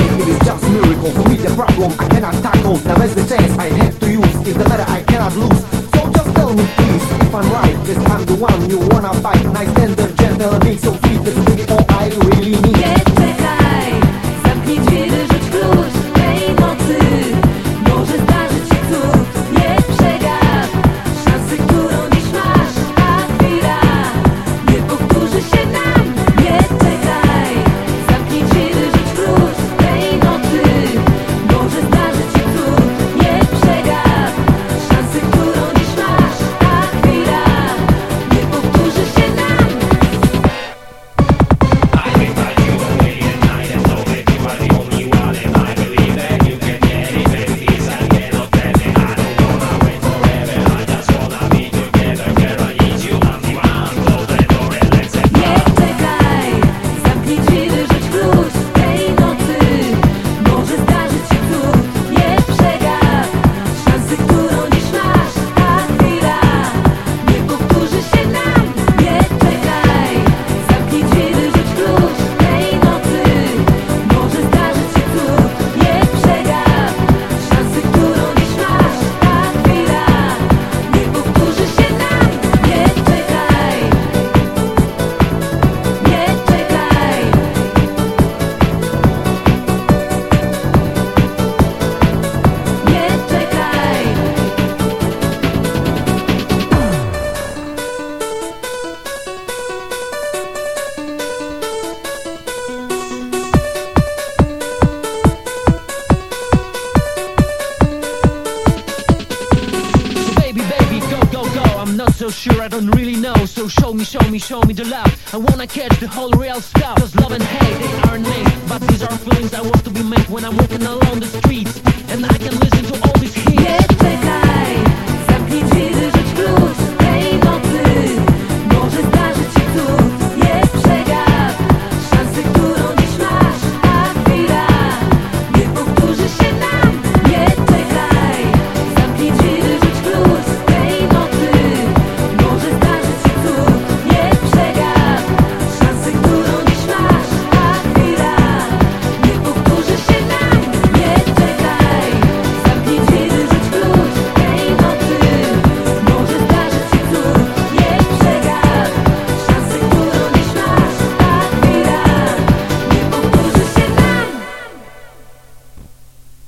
it is just miracle for me the problem I cannot tackle Now as the chance I have to use. Is the letter I cannot lose. So just tell me please if I'm right this time the one you wanna fight. I stand I'm not so sure, I don't really know. So show me, show me, show me the love. I wanna catch the whole real stuff. Cause love and hate, they aren't But these are feelings I want to be made When I'm walking along the streets. And I can listen to all these hits